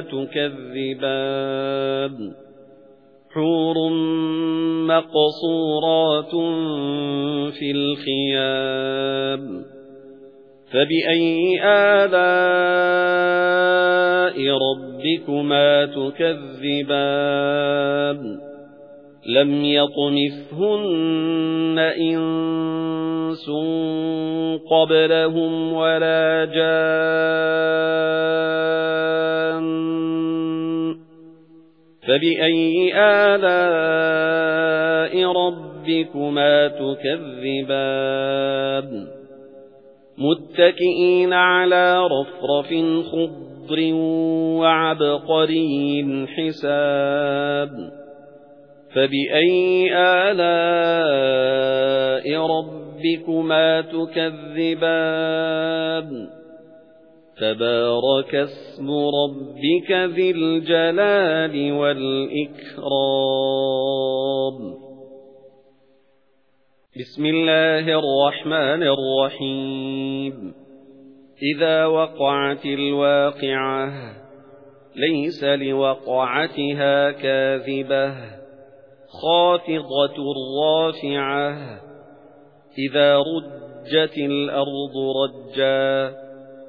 تُكَذِّبَانِ حُورٌ مَّقْصُورَاتٌ فِي الْخِيَامِ فَبِأَيِّ آلَاءِ رَبِّكُمَا تُكَذِّبَانِ لَمْ يَطْمِثْهُنَّ إِنسٌ قَبْلَهُمْ وَلَا جَانٌّ فَبِأَيِّ آلَاءِ رَبِّكُمَا تُكَذِّبَانِ مُتَّكِئِينَ عَلَى رَفْرَفٍ خُضْرٍ وَعَبْقَرِيٍّ حِسَابٍ فَبِأَيِّ آلَاءِ رَبِّكُمَا تُكَذِّبَانِ تَبَارَكَ اسْمُ رَبِّكَ ذِي الْجَلَالِ وَالْإِكْرَامِ. بسم الله الرحمن الرحيم. إذا وقعت الواقعة ليس لوقعتها كاذبة. خافضة رافعة إذا رجت الأرض رجا.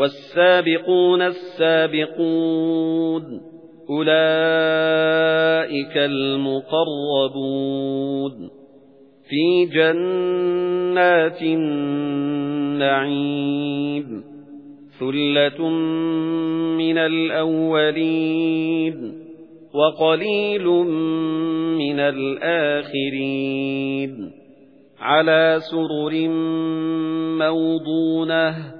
وَالسَّابِقُونَ السَّابِقُونَ أُولَئِكَ الْمُقَرَّبُونَ. فِي جَنَّاتِ النَّعِيمِ ثُلَّةٌ مِنَ الْأَوَّلِينَ وَقَلِيلٌ مِنَ الْآخِرِينَ. عَلَى سُرُرٍ مَّوْضُونَةٍ